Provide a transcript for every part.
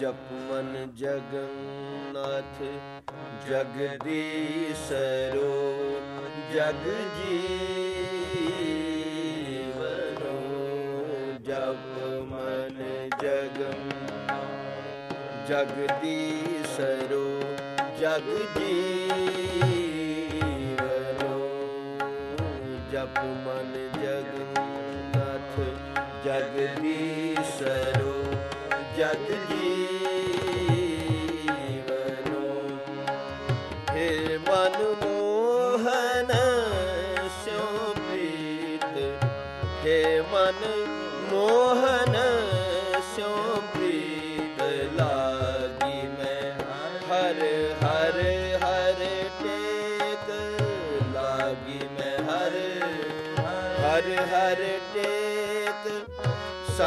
ਜਪ ਮਨ ਜਗਨਨਾਥ ਜਗਦੀਸ਼ਰੋ ਜਗ ਜੀਵਨੋ, ਜਪ ਮਨ ਜਗਨ ਜਗਦੀਸ਼ਰੋ ਜਗ ਜੀਵਨੋ, ਜਪ ਮਨ ਜਗਨਨਾਥ ਜਗਦੀ ਜਗ ਜੀਵਨੋ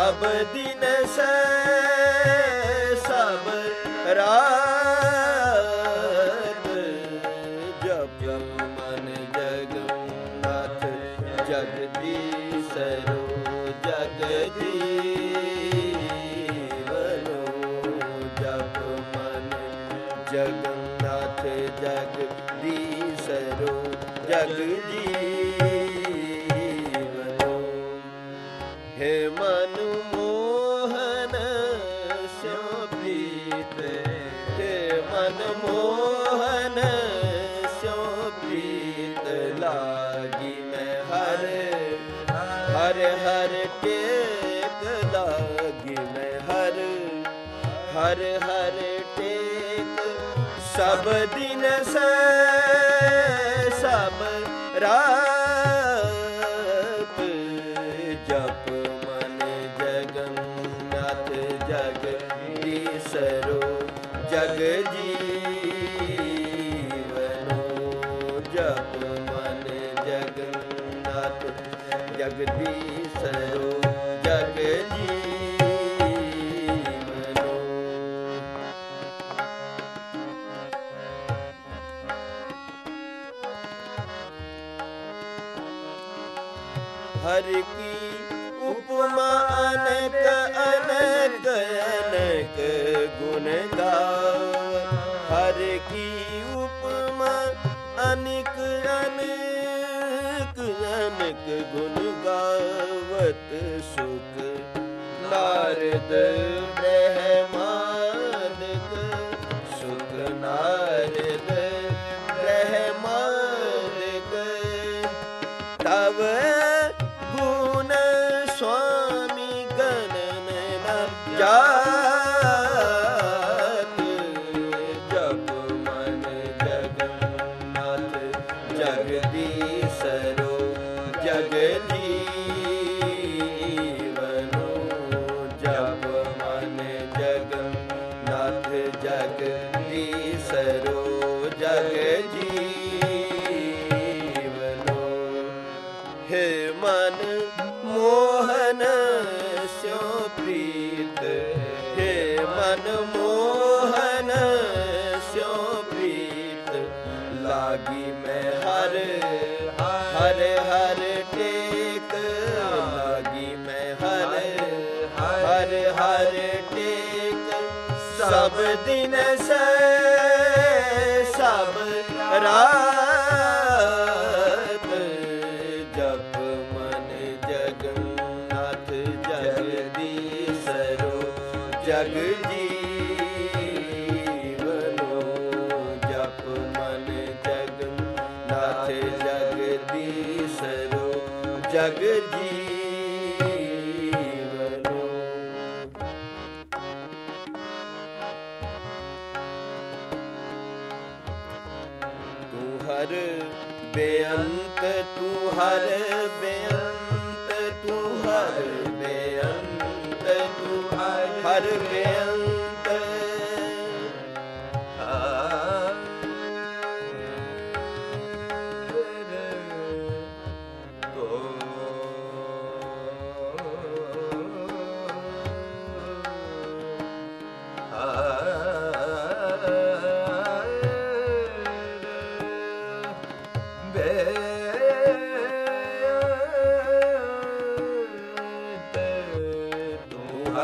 ਸਭ ਦਿਨ ਸੈ ਸਭ ਰਾਤ ਜਪ ਮਨ ਜਗਨਨਾਥ ਜਗਦੀਸ਼ਰੋ ਜਗ ਜੀਵਨੋ, ਜਪ ਮਨ ਜਗਨਨਾਥ ਜਗਦੀਸ਼ਰੋ ਹਰ ਹਰ ਟੇਕ ਸਭ ਦਿਨ ਸੈ ਸਭ ਰਾਤ ਹਰ ਕੀ ਉਪਮਾ ਅਨਕ ਅਨਕ ਅਨਕ ਗੁਣ ਗਾਵ ਹਰ ਕੀ ਉਪਮਾ ਅਨਕ ਅਨਕ ਅਨਕ ਗੁਣ ਗਾਵਤ ਸੁਖ ਨਾਰਦ ਬ੍ਰਹਮਾਦਿਕ ਹੇ ਮਨ, ਮੋਹਨ ਸਿਉ ਪ੍ਰੀਤ। ਹੇ ਮਨ, ਮੋਹਨ ਸਿਉ ਪ੍ਰੀਤ। ਲਾਗੀ ਮੈਂ ਹਰ ਹਰ ਹਰ ਟੇਕ। ਲਾਗੀ ਮੈਂ ਹਰ ਹਰ ਹਰ ਟੇਕ। ਸਭ ਦਿਨ ਸੈ, ਸਭ ਰਾਤ ਜਗ ਜੀਵਨੋ। ਤੂੰ ਹਰ ਬੇਅੰਤ ਤੂੰ ਹਰ ਬੇਅੰਤ।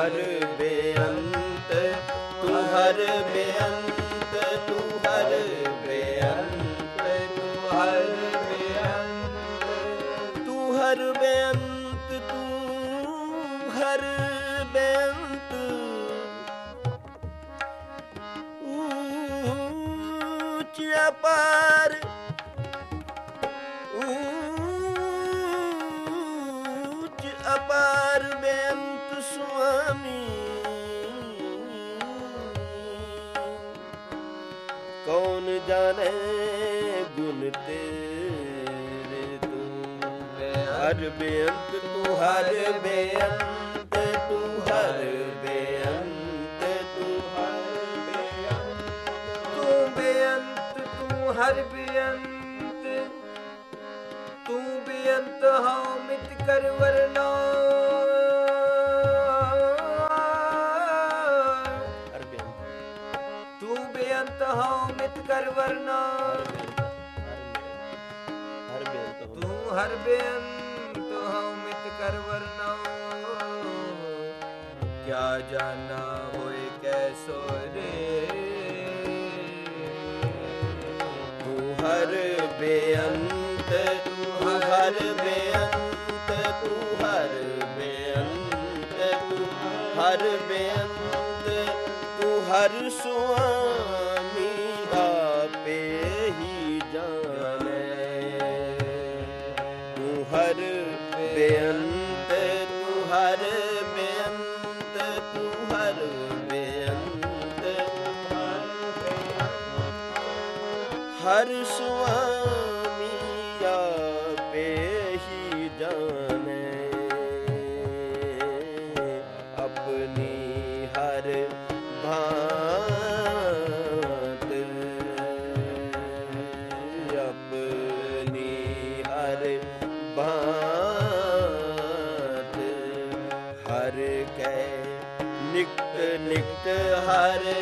ਹਰ ਬੇਅੰਤ ਤੂੰ ਹਰ ਬੇਅੰਤ ਤੂੰ ਹਰ ਬੇਅੰਤ ਤੂੰ ਹਰ ਬੇਅੰਤ ਤੂੰ ਹਰ ਬੇਅੰਤ ਤੂੰ ਹਰ ਬੇਅੰਤ ਉੱਚ ਪਾਰ ਬੇਅੰਤ ਤੂੰ ਹਰ ਬੇਅੰਤ ਤੂੰ ਹਰ ਬੇਅੰਤ ਤੂੰ ਹਰ ਬੇਅੰਤ। ਤੂੰ ਬੇਅੰਤ ਤੂੰ ਹਰ ਬੇਅੰਤ। ਤੂੰ ਬੇਅੰਤ ਹਉ ਮਿਤ ਕਰ ਵਰਨਾ। ਤੂੰ ਬੇਅੰਤ ਹਉ ਮਿਤ ਕਰ ਵਰਨਾ। ਹਰ ਬੇਅੰਤ ਹੋ ਤੂੰ ਹਰ ਬੇਅੰਤ। ਕਿਆ ਹੋਏ ਕੈਸੋ ਰੇ। ਤੂੰ ਹਰ ਬੇਅੰਤ, ਤੂੰ ਹਰ ਬੇਅੰਤ, ਤੂੰ ਹਰ ਬੇਅੰਤ, ਤੂੰ ਹਰ ਬੇਅੰਤ, ਤੂੰ ਹਰ ਸੁਆਮੀ ਹਰ ਸੁਆਮੀ ਆਪੇ ਹੀ ਜਾਣੇ। ਆਪਣੀ ਹਰ ਭਾਂਤ ਆਪਣੀ ਹਰ ਭਾਂਤ ਹਰ ਕੈ ਨਿਕਟ ਨਿਕਟ, ਹਰ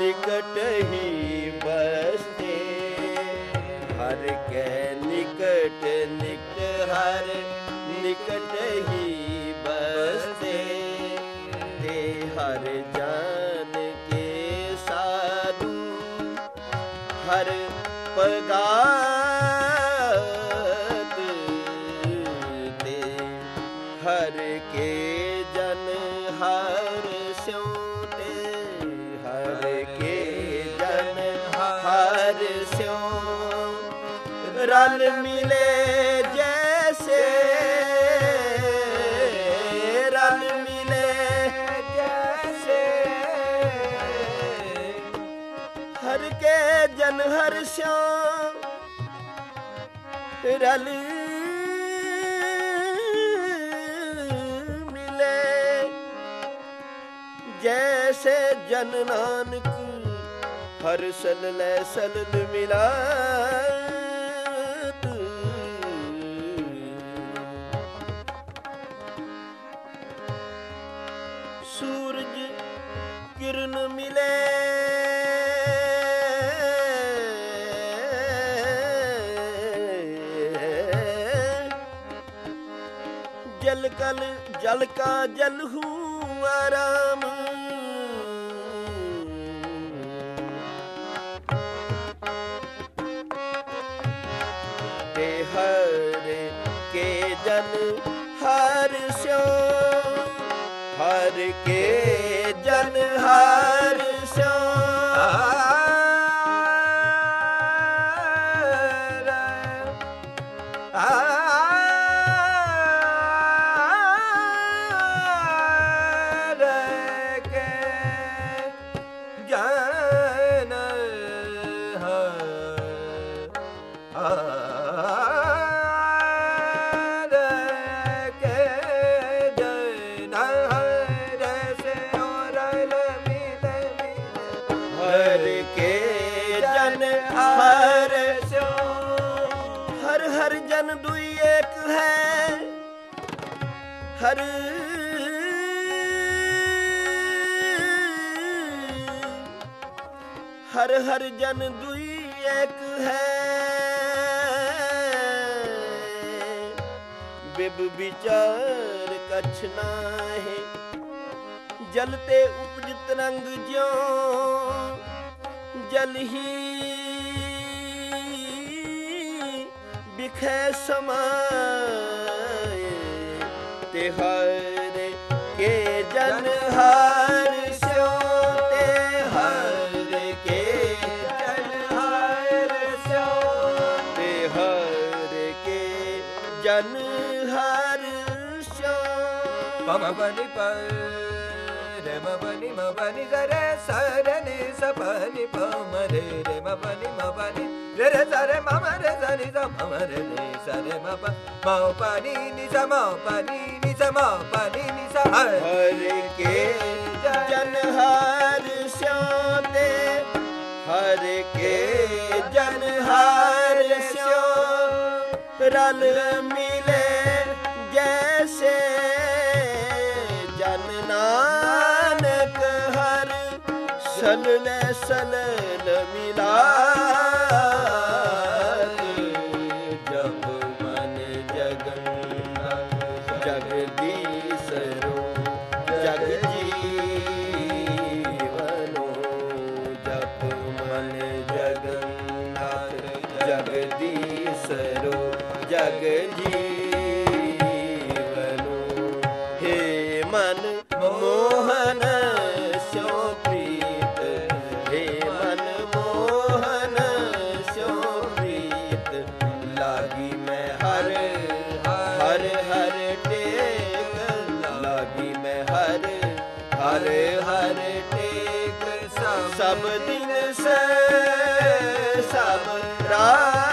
ਨਿਕਟ ਹੀ ਬਸ। ਹਰ ਕੈ ਨਿਕਟ ਨਿਕਟ, ਹਰ ਨਿਕਟ ਹੀ ਬਸਤੇ। ਤੇ ਹਰ ਜਾਨ ਕੇ ਸਾਧੂ, ਹਰ ਪਗਾਤ ਜਨ ਹਰ ਸ਼ਾਮ ਰਲ ਮਿਲੇ। ਜੈਸੇ ਜਨ ਨਾਨਕ ਹਰ ਸਲ ਲੈ ਸਲਲ ਮਿਲਾ ਜਲ ਕਾ ਜਲ ਹੂ ਆਰਾਮ। ਤੇ ਹਰ ਕੇ ਜਨ ਹਰ ਸਿਓ, ਹਰ ਕੇ ਜਨ ਹਰ ਹਰ ਹਰ ਹਰ ਜਨ ਦੁਈ ਏਕ ਹੈ। ਬਿਬ ਵਿਚਾਰ ਕਛ ਨਾਹੀ। ਜਲ ਤੇ ਉਪਜਿਤ ਰੰਗ ਜਿਉ ਜਲ ਹੀ। ਬਿਖੈ ਸਮਾਂ ਹਰ ਕੇ ਜਨ ਹਰ ਸਿਓ ਤੇ ਹਰ ਕੇ ਜਨ ਹਰ ਸਿਓ ਤੇ ਹਰ ਕੇ ਜਨ ਹਰ ਸਿਓ ਪਮ ਬਨੀ ਪ ਰੇ ਮ ਮ ਬਨੀ ਗਰੇ, ਸਰਨੀ ਸਪਨੀ ਪਮ ਰੇ ਰੇ ਮ ਬਨੀ ਮ ਬਨੀ ਰੇ ਰੇ ਸਰੇ ਮ ਮ ਰੇ ਸਨੀ ਸ ਮ ਮ ਰੇ ਨੀ ਸਰੇ ਮ ਪ ਮ ਪਨੀ ਨੀ ਸ ਮ ਪਨੀ ਨੀ ਸ ਮ ਪਨੀ ਨੀ ਸ ਹਰ ਹਰ ਕੇ ਜਨ ਹਰ ਸਿਓ ਤੇ ਹਰ ਕੇ ਜਨ ਹਰ ਸਿਓ ਰਲ ਮਿਲੇ ਜੈਸੇ ਜਨ ਨਾਨਕ ਹਰ ਸਲਲੇ ਸਲਲ ਮਿਲਾਤ ਮੋਹਨ ਸਿਉ ਪ੍ਰੀਤ। ਹੇ ਮਨ ਮੋਹਨ ਸਿਉ ਪ੍ਰੀਤ। ਲਾਗੀ ਮੈਂ ਹਰ ਹਰ ਹਰ ਟੇਕ। ਲਾਗੀ ਮੈਂ ਹਰ ਹਰ ਹਰ ਟੇਕ। ਸਭ ਦਿਨ ਸੇ, ਸਭ ਰਾਤ